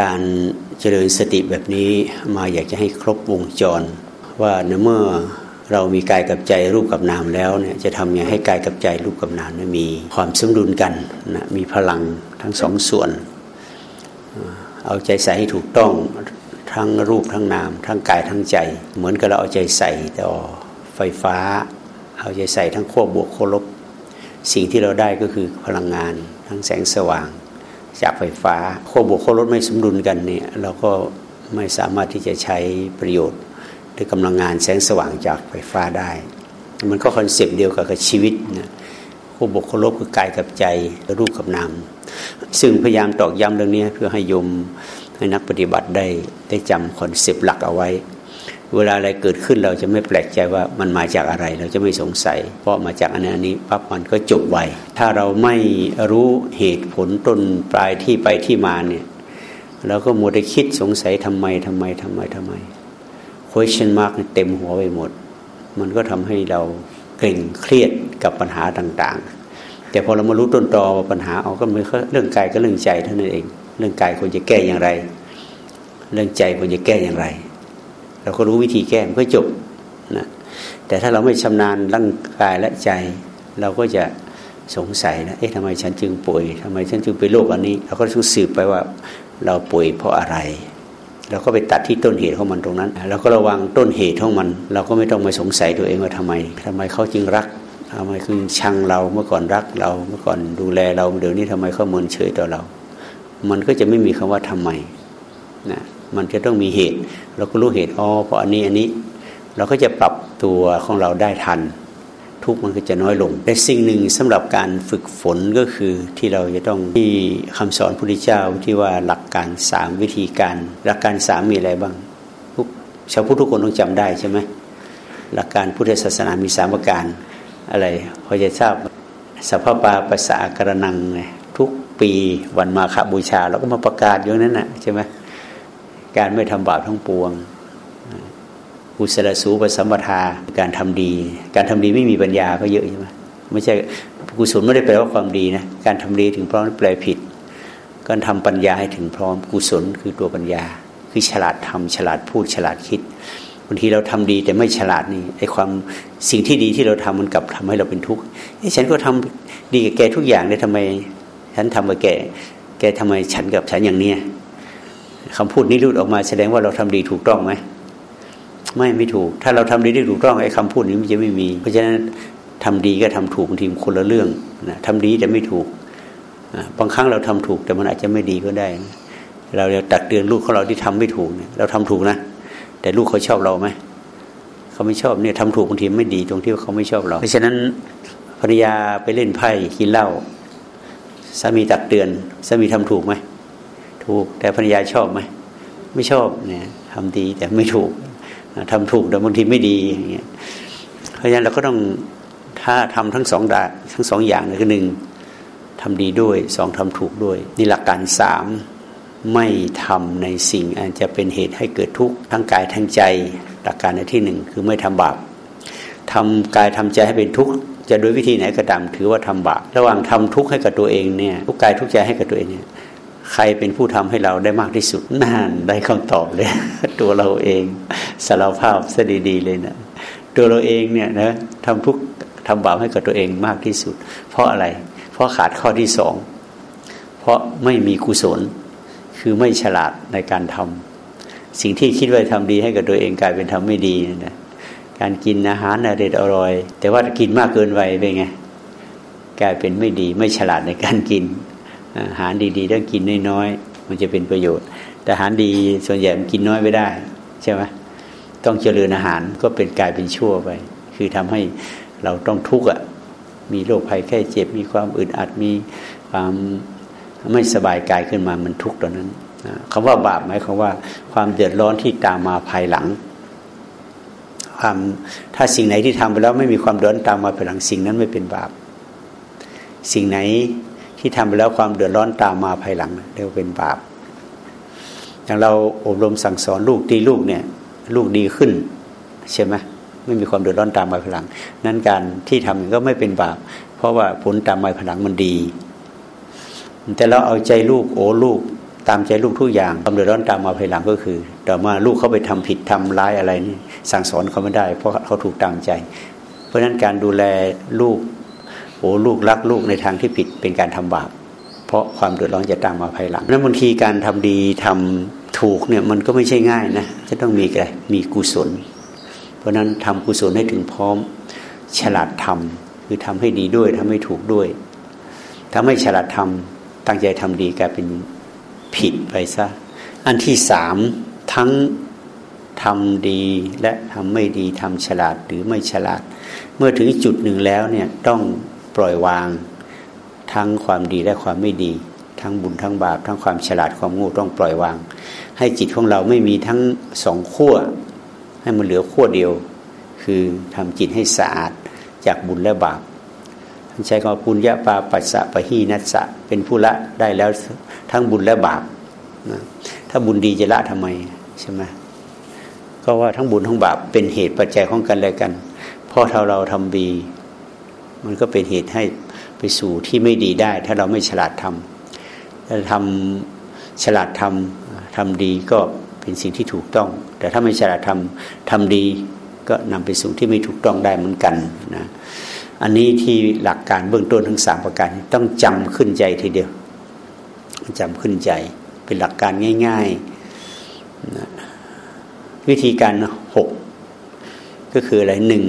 การเจริญสติแบบนี้มาอยากจะให้ครบวงจร ว่าเมื่อเรามีกายกับใจรูปกับนามแล้วเนี่ยจะทำยังไงให้กายกับใจรูปกับนามนมีความสมดุลกันนะมีพลังทั้งสองส่วน เอาใจใส่ให้ถูกต้องทั้งรูปทั้งนามทั้งกายทั้งใจ เหมือนกับเราเอาใจใส่ต่อไฟฟ้า เอาใจใส่ทั้งขั้วบวกขั้วลบ สิ่งที่เราได้ก็คือพลังงานทั้งแสงสว่าง จากไฟฟ้าขั้วบวกขั้วลบไม่สมดุลกันเนี่ยเราก็ไม่สามารถที่จะใช้ประโยชน์ด้วยกำลังงานแสงสว่างจากไฟฟ้าได้ มันก็คอนเซปต์เดียวกับชีวิตนะขั้วบวกขั้วลบคือกายกับใจรูปกับนามซึ่งพยายามตอกย้ำเรื่องนี้เพื่อให้โยมให้นักปฏิบัติได้ได้จำคอนเซปต์หลักเอาไว้ เวลาอะไรเกิดขึ้นเราจะไม่แปลกใจว่ามันมาจากอะไร เราจะไม่สงสัย เพราะมาจากอันนี้นี้ปั๊บมันก็จบไวถ้าเราไม่รู้เหตุผลต้นปลายที่ไปที่มาเนี่ยเราก็มัวแต่คิดสงสัยทำไมทำไมทำไมทำไม question mark เต็มหัวไปหมด มันก็ทำให้เราเกร็งเครียดกับปัญหาต่างๆ แต่พอเรามารู้ต้นตอปัญหาเอาก็ไม่เรื่องกายก็เรื่องใจเท่านั้นเอง เรื่องกายควรจะแก้อย่างไร เรื่องใจควรจะแก้อย่างไร เราก็รู้วิธีแก้มันก็จบนะแต่ถ้าเราไม่ชำนาญร่างกายและใจ เราก็จะสงสัยนะเอ๊ะทำไมฉันจึงป่วยทำไมฉันจึงเป็นโรคอันนี้ เราก็ต้องสืบไปว่าเราป่วยเพราะอะไรเราก็ไปตัดที่ต้นเหตุของมันตรงนั้นเราก็ระวังต้นเหตุของมัน เราก็ไม่ต้องมาสงสัยตัวเองว่าทำไมทำไมเขาจึงรักทำไมคือชังเราเมื่อก่อนรักเราเมื่อก่อนดูแลเราเดี๋ยวนี้ทำไมเขาเมินเฉยต่อเรา มันก็จะไม่มีคำว่าทำไมนะ มันจะต้องมีเหตุ เราก็รู้เหตุอ๋อเพราะอันนี้อันนี้ เราก็จะปรับตัวของเราได้ทัน ทุกมันก็จะน้อยลงแต่สิ่งหนึ่งสำหรับการฝึกฝนก็คือที่เราจะต้องที่คำสอนพระพุทธเจ้าที่ว่าหลักการสามวิธีการ หลักการสามมีอะไรบ้างทุกชาวพุทธทุกคนต้องจำได้ใช่ไหมหลักการพุทธศาสนามีสามประการอะไรพอจะทราบสภาพปาภาษากระนังทุกปีวันมาฆบูชา เราก็มาประกาศอย่างนั้นนะใช่ไหม การไม่ทำบาปทั้งปวงกุศลสูปสัมปทาการทำดี การทำดีไม่มีปัญญาก็เยอะใช่ไหมไม่ใช่กุศลไม่ได้แปลว่าความดีนะการทำดีถึงพร้อมแปลผิด การทำปัญญาให้ถึงพร้อมกุศลคือตัวปัญญา คือฉลาดทำฉลาดพูดฉลาดคิดบางทีเราทำดีแต่ไม่ฉลาดนี่ไอความสิ่งที่ดีที่เราทำมันกลับทำให้เราเป็นทุกข์ฉันก็ทำดีกับแกทุกอย่างเลยทำไม ฉันทำกับแกแกทำไมฉันกับฉันอย่างเนี้ย คำพูดนี้รุดออกมาแสดงว่าเราทำดีถูกต้องไหมไม่ไม่ถูก ถ้าเราทำดีได้ถูกต้องไอ้คำพูดนี้มันจะไม่มี เพราะฉะนั้นทำดีก็ทำถูกบางทีคนละเรื่องนะทำดีแต่ไม่ถูกบางครั้งเราทำถูกแต่มันอาจจะไม่ดีก็ได้ เราจะตักเตือนลูกของเราที่ทำไม่ถูกเนี่ยเราทำถูกนะ แต่ลูกเขาชอบเราไหมเขาไม่ชอบเนี่ยทำถูกบางทีไม่ดีตรงที่เขาไม่ชอบเรา เพราะฉะนั้นภรรยาไปเล่นไพ่กินเหล้าสามีตักเตือนสามีทำถูกไหม ถูกแต่ภรรยาชอบไหมไม่ชอบเนี่ยทำดีแต่ไม่ถูกทำถูกแต่บางทีไม่ดีอย่างเงี้ยเพราะฉะนั้นเราก็ต้องถ้าทำทั้งสองดาทั้งสองอย่างเลยคือหนึ่งทำดีด้วยสองทำถูกด้วยนี่หลักการสามไม่ทำในสิ่งอันจะเป็นเหตุให้เกิดทุกข์ทั้งกายทั้งใจ หลักการในที่หนึ่งคือไม่ทำบาปทำกายทำใจให้เป็นทุกข์จะโดยวิธีไหนก็ตามถือว่าทำบาประหว่างทำทุกข์ให้กับตัวเองเนี่ยทุกกายทุกใจให้กับตัวเองเนี่ย ใครเป็นผู้ทำให้เราได้มากที่สุดนั่นได้คำตอบเลย ตัวเราเองสารภาพสดีๆเลยนะตัวเราเองเนี่ยนะทำทุกทำบาปให้กับตัวเองมากที่สุด เพราะอะไร เพราะขาดข้อที่สองเพราะไม่มีกุศล คือไม่ฉลาดในการทำสิ่งที่คิดว่าทำดีให้กับตัวเองกลายเป็นทำไม่ดีนะการกินอาหารอร่อยอร่อย แต่ว่ากินมากเกินไปเป็นไงกลายเป็นไม่ดี ไม่ฉลาดในการกิน อาหารดีๆต้องกินน้อยๆมันจะเป็นประโยชน์ แต่อาหารดีส่วนใหญ่มันกินน้อยไม่ได้ใช่ไหมต้องเจริญอาหารก็เป็นกลายเป็นชั่วไป คือทำให้เราต้องทุกข์อะมีโรคภัยแค่เจ็บ มีความอึดอัดมีความไม่สบายกายขึ้นมามันทุกข์ตอนนั้นคำว่าบาปหมายความว่า ความเดือดร้อนที่ตามมาภายหลังความถ้าสิ่งไหนที่ทำไปแล้วไม่มีความเดือดร้อนตามมาภายหลังสิ่งนั้นไม่เป็นบาป สิ่งไหน ที่ทำไปแล้วความเดือดร้อนตามมาภายหลังเรียกว่าเป็นบาป อย่างเราอบรมสั่งสอนลูกตีลูกเนี่ย ลูกดีขึ้นใช่ไหมไม่มีความเดือดร้อนตามมาภายหลัง นั้นการที่ทำก็ไม่เป็นบาป เพราะว่าผลตามมาภายหลังมันดี แต่เราเอาใจลูกโอ้ลูกตามใจลูกทุกอย่างความเดือดร้อนตามมาภายหลังก็คือต่อมาลูกเขาไปทำผิดทำร้ายอะไรนี่สั่งสอนเขาไม่ได้ เพราะเขาถูกตามใจ เพราะฉะนั้นการดูแลลูก โอ้ลูกรักลูกในทางที่ผิดเป็นการทำบาป เพราะความเดือดร้อนจะตามมาภายหลังนั้นบางทีการทำดีทำถูกเนี่ยมันก็ไม่ใช่ง่ายนะจะต้องมีอะไรมีกุศล เพราะนั้นทำกุศลให้ถึงพร้อมฉลาดทำคือทำให้ดีด้วยทำให้ถูกด้วย ถ้าไม่ฉลาดทำตั้งใจทำดีกลายเป็นผิดไปซะอันที่สามทั้งทำดีและทำไม่ดีทำฉลาดหรือไม่ฉลาด เมื่อถึงจุดหนึ่งแล้วเนี่ยต้อง ปล่อยวาง ทั้งความดีและความไม่ดี ทั้งบุญทั้งบาป ทั้งความฉลาดความโง่ต้องปล่อยวาง ให้จิตของเราไม่มีทั้งสองขั้วให้มันเหลือขั้วเดียว คือทำจิตให้สะอาดจากบุญและบาปใช้คำว่าปุญญาปาปัสสะปะหีนัสสะเป็นผู้ละได้แล้วทั้งบุญและบาปนะถ้าบุญดีจะละทำไมใช่ไหมก็ว่าทั้งบุญทั้งบาปเป็นเหตุปัจจัยของกันและกันเพราะถ้าเราทำดี มันก็เป็นเหตุให้ไปสู่ที่ไม่ดีได้ ถ้าเราไม่ฉลาดทำถ้าทำฉลาดทำทำดีก็เป็นสิ่งที่ถูกต้อง แต่ถ้าไม่ฉลาดทำทำดีก็นำไปสู่ที่ไม่ถูกต้องได้เหมือนกันนะอันนี้ที่หลักการเบื้องต้นทั้งสามประการต้องจำขึ้นใจทีเดียวจำขึ้นใจเป็นหลักการง่ายๆนะวิธีการหกก็คืออะไรหนึ่ง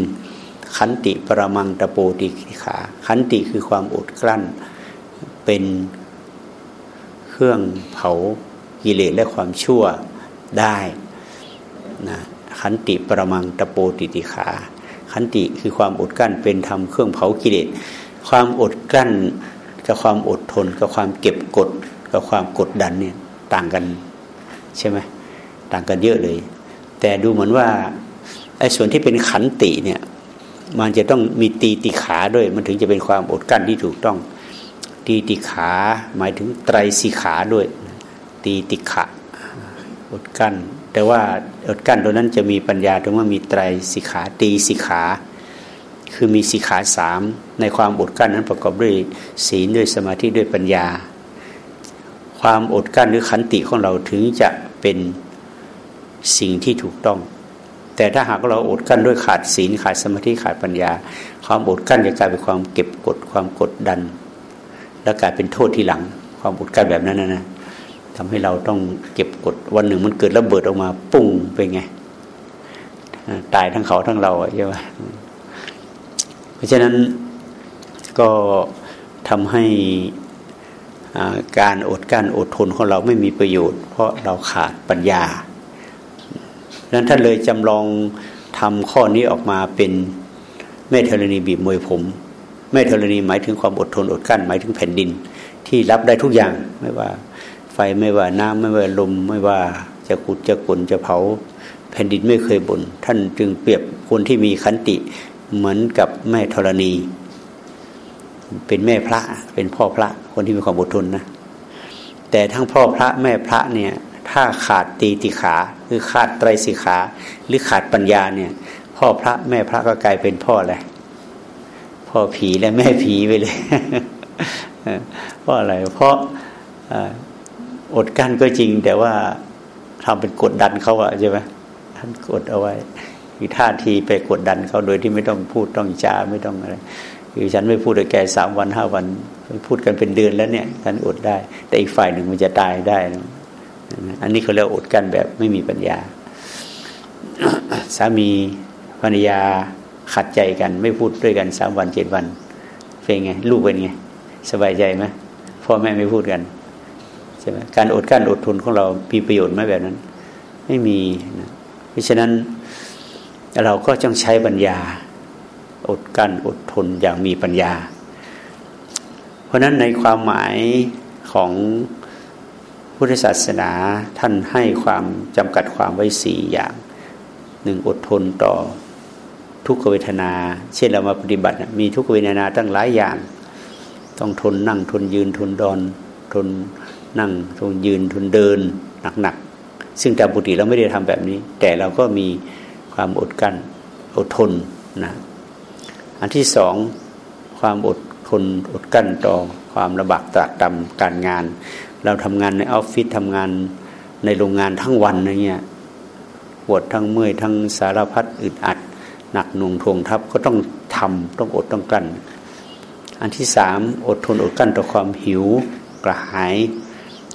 ขันติปรมังตะโปติขา ขันติคือความอดกลั้น เป็นเครื่องเผากิเลสและความชั่วได้นะขันติปรมังตะโปติติขา ขันติคือความอดกลั้นเป็นธรรมเครื่องเผากิเลสความอดกลั้นกับความอดทนกับความเก็บกดกับความกดดันเนี่ยต่างกันใช่ไหมต่างกันเยอะเลย แต่ดูเหมือนว่าไอ้ส่วนที่เป็นขันติเนี่ย มันจะต้องมีตีติขาด้วย มันถึงจะเป็นความอดกั้นที่ถูกต้อง ตีติขา หมายถึงไตรสิขาด้วย ตีติขะอดกั้น แต่ว่าอดกั้นตัวนั้นจะมีปัญญาตรงว่ามีไตรสิขาตีสิขา คือมีสิขาสามในความอดกั้นนั้นประกอบด้วยศีลด้วยสมาธิด้วยปัญญา ความอดกั้นหรือขันติของเราถึงจะเป็นสิ่งที่ถูกต้อง แต่ถ้าหากเราอดกั้นด้วยขาดศีลขาดสมาธิขาดปัญญา ความอดกั้นจะกลายเป็นความเก็บกดความกดดัน และกลายเป็นโทษทีหลัง ความอดกั้นแบบนั้นนะนะทำให้เราต้องเก็บกดวันหนึ่งมันเกิดระเบิดออกมาปุ้งเป็นไงตายทั้งเขาทั้งเราใช่ไหมเพราะฉะนั้นก็ทำให้การอดกั้นอดทนของเราไม่มีประโยชน์ เพราะเราขาดปัญญา นั้นท่านเลยจำลองทำข้อนี้ออกมาเป็นแม่ธรณีบีบมวยผม แม่ธรณีหมายถึงความอดทนอดกั้นหมายถึงแผ่นดิน ที่รับได้ทุกอย่างไม่ว่า ไฟไม่ว่าน้ำไม่ว่าลมไม่ว่าจะขุดจะกลนจะเผาแผ่นดินไม่เคยบน่นท่านจึงเปรียบคนที่มีขันติเหมือนกับแม่ธรณี เป็นแม่พระเป็นพ่อพระคนที่มีความอดทนนะแต่ทั้งพ่อพระแม่พระเนี่ย ถ้าขาดตีติขา คือขาดไตรสิขา หรือขาดปัญญาเนี่ย พ่อพระแม่พระก็กลายเป็นพ่ออะไรพ่อผีและแม่ผีไปเลยเพราะอะไร เพราะอดกั้นก็จริง แต่ว่าทำเป็นกดดันเขาอะใช่ไหมท่านกดเอาไว้มีท่าทีไปกดดันเขาโดยที่ไม่ต้องพูดต้องจาไม่ต้องอะไรคือฉันไม่พูดกับแกสามวันห้าวันพูดกันเป็นเดือนแล้วเนี่ยท่านอดได้ แต่อีกฝ่ายหนึ่งมันจะตายได้ อันนี้เขาเรียกอดกั้นแบบไม่มีปัญญา สามีภรรยาขัดใจกัน ไม่พูดด้วยกันสามวันเจ็ดวัน เป็นไง ลูกเป็นไง สบายใจไหมพ่อแม่ไม่พูดกันใช่ไหมการอดกั้นอดทนของเรามีประโยชน์ไหมแบบนั้น ไม่มีนะเพราะฉะนั้นเราก็ต้องใช้ปัญญา อดกั้นอดทนอย่างมีปัญญา เพราะฉะนั้นในความหมายของ พุทธศาสนาท่านให้ความจำกัดความไว้สี่อย่างหนึ่งอดทนต่อทุกขเวทนา เช่นเรามาปฏิบัติ มีทุกขเวทนาตั้งหลายอย่าง ต้องทนนั่งทนยืนทนดอนทนนั่งทนยืนทนเดินหนักๆซึ่งตามปกติเราไม่ได้ทำแบบนี้ แต่เราก็มีความอดกั้นอดทนนะอันที่สองความอดทนอดกั้นต่อความระบากตรากตรำการงาน เราทำงานในออฟฟิศทำงานในโรงงานทั้งวันอะไรเงี้ยปวดทั้งเมื่อยทั้งสารพัดอึดอัด หนักหน่วงทวงทับก็ต้องทำต้องอดต้องกลั้นอันที่สามอดทนอดกั้นต่อความหิวกระหาย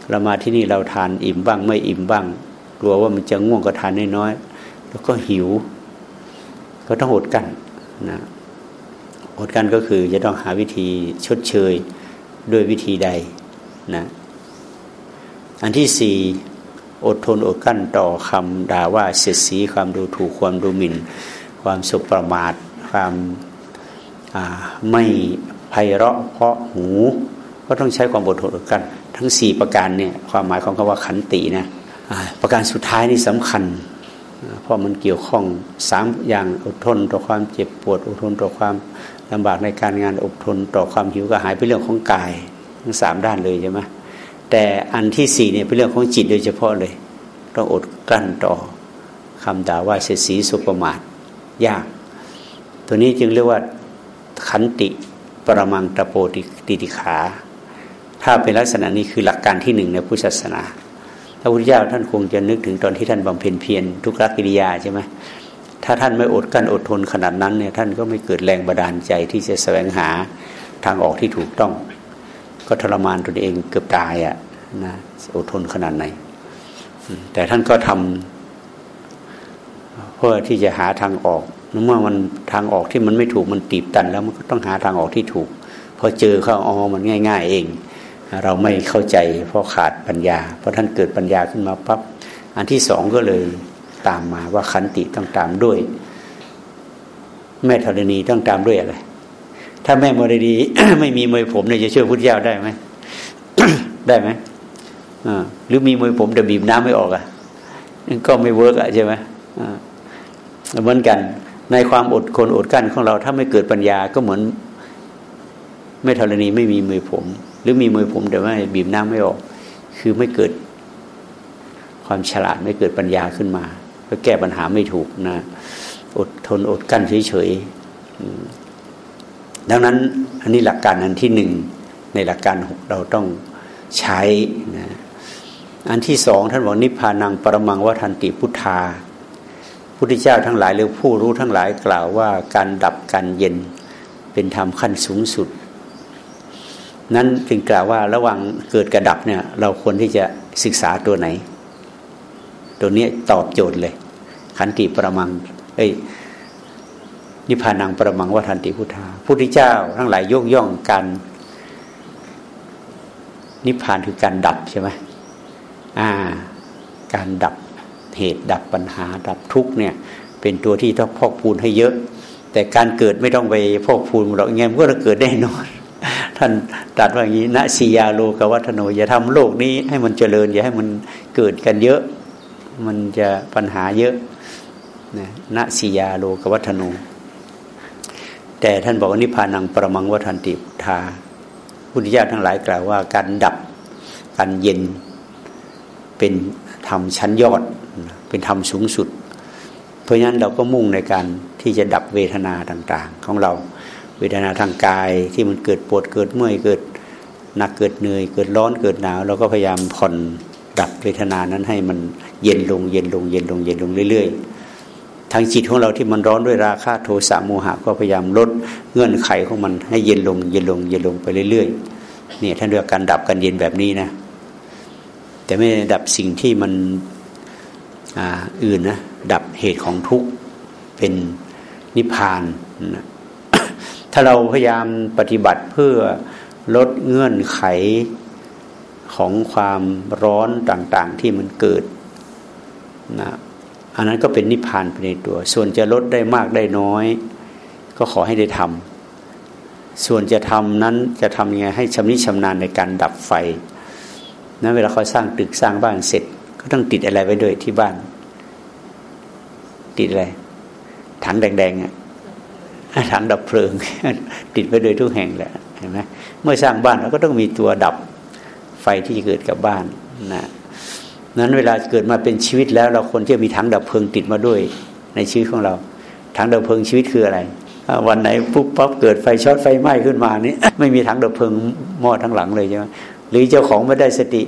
เรามาที่นี่เราทานอิ่มบ้างไม่อิ่มบ้างกลัวว่ามันจะง่วงก็ทานน้อยๆแล้วก็หิว ก็ต้องอดกั้นนะอดกั้นก็คือจะต้องหาวิธีชดเชยด้วยวิธีใดนะ อันที่สี่อดทนอดกั้นต่อคำด่าว่าเสียดสีความดูถูกความดูหมิ่น ความสุขประมาท ความไม่ไพเราะเพราะหู ก็ต้องใช้ความอดทนอดกั้นทั้งสี่ประการเนี่ยความหมายของคำว่าขันตินะประการสุดท้ายนี่สำคัญ เพราะมันเกี่ยวข้องสามอย่างอดทนต่อความเจ็บปวด อดทนต่อความลำบากในการงานอดทนต่อความหิวกระหายเป็นเรื่องของกาย ทั้งสามด้านเลยใช่ไหม แต่อันที่สี่เนี่ยเป็นเรื่องของจิตโดยเฉพาะเลย ต้องอดกลั้นต่อคำด่าว่าเสียสีสุประมาทยาก ตัวนี้จึงเรียกว่าขันติปรมังตะโปติติติขา ถ้าเป็นลักษณะนี้คือหลักการที่หนึ่งในพุทธศาสนาพระพุทธเจ้าท่านคงจะนึกถึงตอนที่ท่านบำเพ็ญเพียรทุกรักิริยาใช่ไหมถ้าท่านไม่อดกั้นอดทนขนาดนั้นเนี่ยท่านก็ไม่เกิดแรงบันดาลใจที่จะแสวงหาทางออกที่ถูกต้อง ก็ทรมานตนเองเกือบตายอะ่ะนะอดทนขนาดไหน แต่ท่านก็ทำเพื่อที่จะหาทางออกเมื่อมันทางออกที่มันไม่ถูกมันตีบตัน แล้วมันก็ต้องหาทางออกที่ถูกพอเจอเข้าอ๋อมันง่าย ๆ เอง เราไม่เข้าใจเพราะขาดปัญญา เพอท่านเกิดปัญญาขึ้นมาปั๊บอันที่สองก็เลยตามมาว่าขันติต้องตามด้วย แม่ธรณีต้องตามด้วยอะไร ถ้าแม่มรดี ไม่มีมวยผมเนี่ยจะช่วยพุทธเจ้าได้ไหมได้ไหมหรือมีมวยผมแต่บีบน้ำไม่ออกอะก็ไม่เวิร์กอะใช่ไหมเหมือนกัน ในความอดคนอดกั้นของเรา ถ้าไม่เกิดปัญญาก็เหมือนแม่ธรณีไม่มีมือผม หรือมีมือผมแต่ว่าบีบน้ำไม่ออก คือไม่เกิด ความฉลาดไม่เกิดปัญญาขึ้นมาก็แก้ปัญหาไม่ถูกนะ อดทนอดกั้นเฉย ดังนั้นอันนี้หลักการอันที่หนึ่งในหลักการหกเราต้องใช้นะอันที่สองท่านบอกนิพพานังปรมังวัฏันติพุทธาพุทธเจ้าทั้งหลายหรือผู้รู้ทั้งหลายกล่าวว่าการดับการเย็นเป็นธรรมขั้นสูงสุด นั้นจึงกล่าวว่าระหว่างเกิดกระดับเนี่ยเราควรที่จะศึกษาตัวไหน ตัวนี้ตอบโจทย์เลย ขันติประมังเอ้ย นิพพานังประมังวัฏันติพุทธาพุทธเจ้า ทั้งหลายยกย่องการนิพพานคือการดับใช่ไหมอ่า การดับเหตุดับปัญหา ดับทุกเนี่ย เป็นตัวที่ต้องพอกพูนให้เยอะ แต่การเกิดไม่ต้องไปพอกพูนหรอกไงมันก็จะเกิดแน่นอน ท่านตรัสว่าอย่างนี้ณสียาโลกวัฒโนอย่าทำโลกนี้ให้มันเจริญ อย่าให้มันเกิดกันเยอะ มันจะปัญหาเยอะนะณสียาโลกวัฒโน แต่ท่านบอกว่านิพพานังประมังวัฏันติพุทธาพุทธิยาทั้งหลายกล่าวว่า การดับการเย็นเป็นธรรมชั้นยอด เป็นธรรมสูงสุด เพราะฉะนั้นเราก็มุ่งในการที่จะดับเวทนาต่าง ๆ ของเราเวทนาทางกายที่มันเกิดปวดเกิดเมื่อยเกิดหนักเกิดเหนื่อยเกิดร้อนเกิดหนาวเราก็พยายามผ่อนดับเวทนานั้นให้มันเย็นลงเย็นลงเย็นลงเย็นลงเรื่อย ๆ ทางจิตของเราที่มันร้อนด้วยราคะโทสะโมหะก็พยายามลดเงื่อนไขของมันให้เย็นลง เย็นลง เย็นลงไปเรื่อยๆเนี่ยท่านเรียกการดับกันเย็นแบบนี้นะ แต่ไม่ดับสิ่งที่มันออื่นนะดับเหตุของทุกข์เป็นนิพพานนะถ้าเราพยายามปฏิบัติเพื่อลดเงื่อนไขของความร้อนต่าง ๆ ที่มันเกิดนะ อันนั้นก็เป็นนิพพานไปในตัว ส่วนจะลดได้มากได้น้อย ก็ขอให้ได้ทำส่วนจะทำนั้นจะทำยังไงให้ชำนิชำนาญในการดับไฟนั้นเวลาเขาสร้างตึกสร้างบ้านเสร็จ ก็ต้องติดอะไรไว้ด้วยที่บ้าน ติดอะไรถังแดงๆอะถังดับเพลิง ติดไว้โดยทุกแห่งแหละเห็นไหมเมื่อสร้างบ้านเราก็ต้องมีตัวดับไฟที่เกิดกับบ้านนะ นั้นเวลาเกิดมาเป็นชีวิตแล้ว เราควรที่จะมีถังดับเพลิงติดมาด้วย ในชีวิตของเราถังดับเพลิงชีวิตคืออะไร วันไหนปุ๊บปั๊บเกิดไฟช็อตไฟไหม้ขึ้นมานี่ไม่มีถังดับเพลิงหม้อทั้งหลังเลยใช่ไหมหรือเจ้าของไม่ได้สติ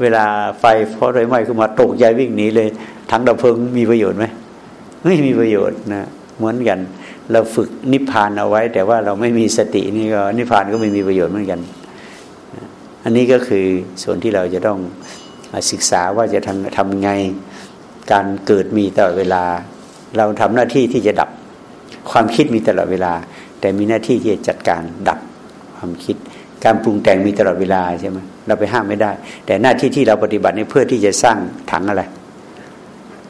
เวลาไฟเพราะไรไหม้ขึ้นมาตกใจวิ่งหนีเลยถังดับเพลิงมีประโยชน์ไหมไม่มีประโยชน์นะเหมือนกัน เราฝึกนิพพานเอาไว้ แต่ว่าเราไม่มีสตินี่ก็นิพพานก็ไม่มีประโยชน์เหมือนกัน อันนี้ก็คือส่วนที่เราจะต้อง ศึกษาว่าจะทำทำไงการเกิดมีตลอดเวลา เราทำหน้าที่ที่จะดับความคิดมีตลอดเวลา แต่มีหน้าที่ที่จะจัดการดับความคิด การปรุงแต่งมีตลอดเวลาใช่ไหมเราไปห้ามไม่ได้ แต่หน้าที่ที่เราปฏิบัตินี่เพื่อที่จะสร้างถังอะไร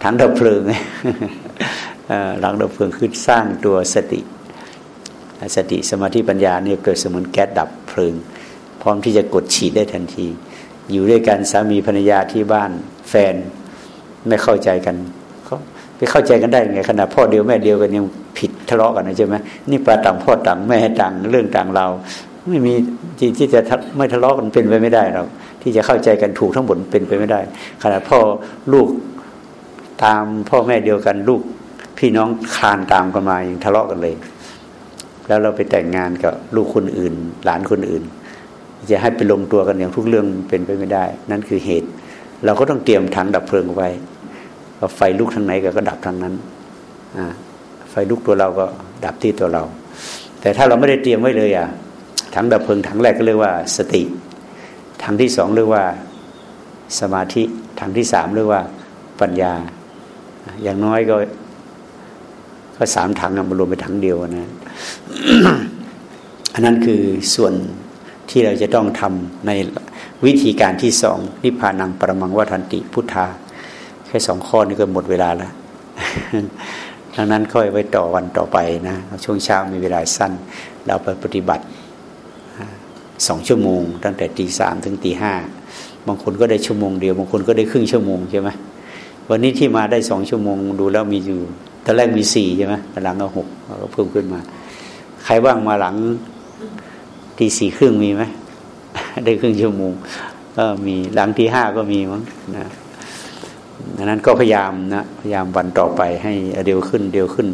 ถังดับเพลิงหลังดับเพลิงคือสร้างตัวสติ สติสมาธิปัญญาเนี่ยเกิดเสมือนแก๊สดับเพลิง พร้อมที่จะกดฉีดได้ทันที อยู่ด้วยกันสามีภรรยาที่บ้านแฟนไม่เข้าใจกันเขาไปเข้าใจกันได้ไงขนาดพ่อเดียวแม่เดียวกันยังผิดทะเลาะกันนะใช่ไหมนี่ปลาต่างพ่อต่างแม่ต่างเรื่องต่างเรา ไม่มีที่ที่จะไม่ทะเลาะกันเป็นไปไม่ได้หรอกที่จะเข้าใจกันถูกทั้งหมดเป็นไปไม่ได้ ขนาดพ่อลูกตามพ่อแม่เดียวกันลูกพี่น้องคลานตามกันมายังทะเลาะกันเลย แล้วเราไปแต่งงานกับลูกคนอื่น หลานคนอื่น จะให้ไปลงตัวกันอย่างทุกเรื่องเป็นไปไม่ได้ นั่นคือเหตุ เราก็ต้องเตรียมถังดับเพลิงไว้ไฟลุกทางไหนก็ดับทางนั้นไฟลุกตัวเราก็ดับที่ตัวเรา แต่ถ้าเราไม่ได้เตรียมไว้เลยอะถังดับเพลิงถังแรกก็เรียกว่าสติถังที่สองเรียกว่าสมาธิถังที่สามเรียกว่าปัญญา อย่างน้อยก็ก็สามถังมารวมเป็นถังเดียวนะอันนั้นคือส่วน ที่เราจะต้องทำในวิธีการที่สองนิพพานังปรมังวัฏันติพุทธา แค่สองข้อนี้ก็หมดเวลาแล้วดังนั้นค่อยไว้ต่อวันต่อไปนะช่วงเช้ามีเวลาสั้น เราไปปฏิบัติสองชั่วโมง ตั้งแต่ตีสามถึงตีห้าบางคนก็ได้ชั่วโมงเดียวบางคนก็ได้ครึ่งชั่วโมงใช่ไหมวันนี้ที่มาได้สองชั่วโมงดูแล้วมีอยู่ตอนแรกมีสี่ใช่ไหมหลังก็หกก็เพิ่มขึ้นมา ใครว่างมาหลัง ตีสี่ครึ่งมีไหมได้ครึ่งชั่วโมงก็มีหลังที่ห้าก็มีมั้งนะดังนั้นก็พยายามนะพยายามวันต่อไปให้เร็วขึ้นเร็วขึ้น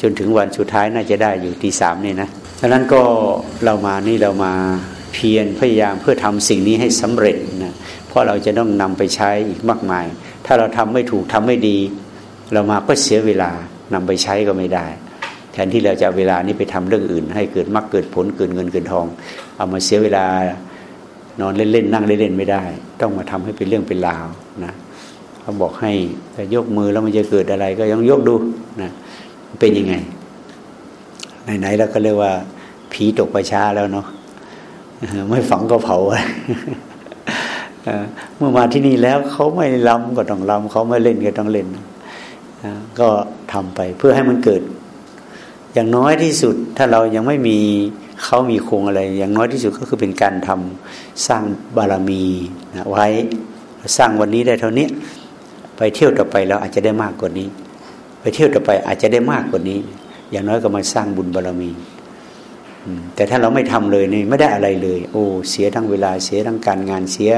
จนถึงวันสุดท้ายน่าจะได้อยู่ตีสามนี่นะดังนั้นก็เรามานี่เรามาเพียรพยายามเพื่อทำสิ่งนี้ให้สำเร็จนะเพราะเราจะต้องนำไปใช้อีกมากมาย ถ้าเราทำไม่ถูกทำไม่ดี เรามาก็เสียเวลานำไปใช้ก็ไม่ได้ แทนที่เราจะเวลานี้ไปทำเรื่องอื่น ให้เกิดมรรคเกิดผลเกิดเงินเกิดทอง เอามาเสียเวลานอนเล่นๆนั่งเล่นๆไม่ได้ ต้องมาทำให้เป็นเรื่องเป็นราวนะเขาบอกให้แต่ยกมือแล้วมันจะเกิดอะไร ก็ยังยกดูนะเป็นยังไงไหนๆแล้วก็เรียกว่าผีตกประชาแล้วเนาะไม่ฝังก็เผาเมื่อมาที่นี่แล้วเขาไม่ลำก็ต้องลำเขาไม่เล่นก็ต้องเล่นก็ทำไปเพื่อให้มันเกิด อย่างน้อยที่สุดถ้าเรายังไม่มีเขามีโครงอะไร อย่างน้อยที่สุดก็คือเป็นการทำสร้างบารมีนะไว้สร้างวันนี้ได้เท่านี้ ไปเที่ยวต่อไปเราอาจจะได้มากกว่านี้ ไปเที่ยวต่อไปอาจจะได้มากกว่านี้ อย่างน้อยก็มาสร้างบุญบารมีแต่ถ้าเราไม่ทำเลยนี่ไม่ได้อะไรเลย โอ้เสียทั้งเวลาเสียทั้งการงานเสีย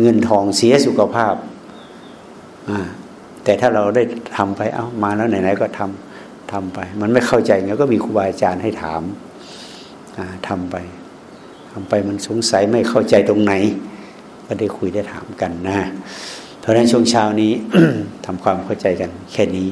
เงินทองเสียสุขภาพแต่ถ้าเราได้ทำไปเอา้ามาแล้วไหนๆก็ทำ ทำไป มันไม่เข้าใจเงี้ยก็มีครูบาอาจารย์ให้ถามทำไปทำไปมันสงสัยไม่เข้าใจตรงไหน ก็ได้คุยได้ถามกันนะ เพราะฉะนั้นช่วงเช้านี้ทำความเข้าใจกันแค่นี้